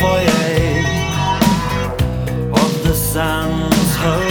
foyer of the sands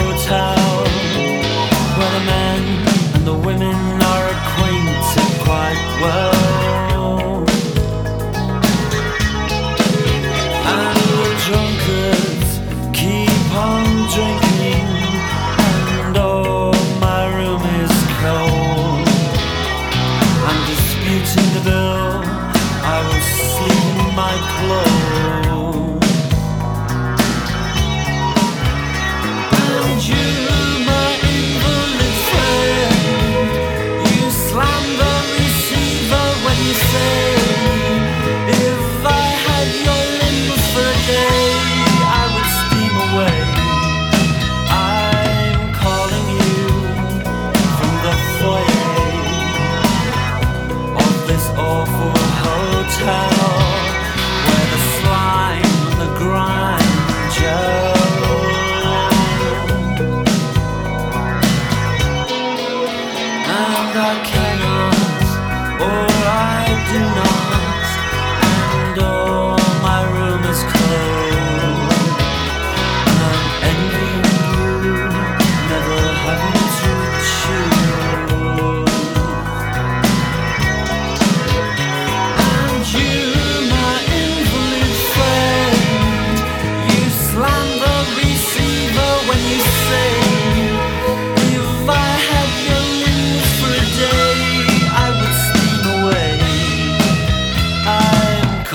and I cannot, or I do not.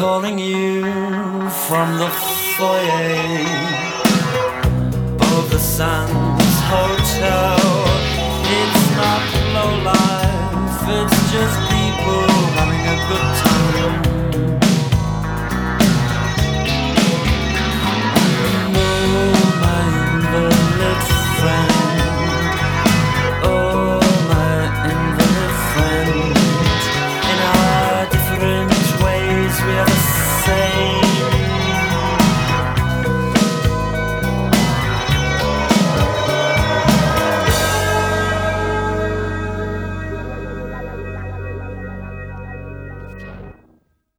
calling you from the foyer of the Sands Hotel. It's not low life, it's just people having a good time.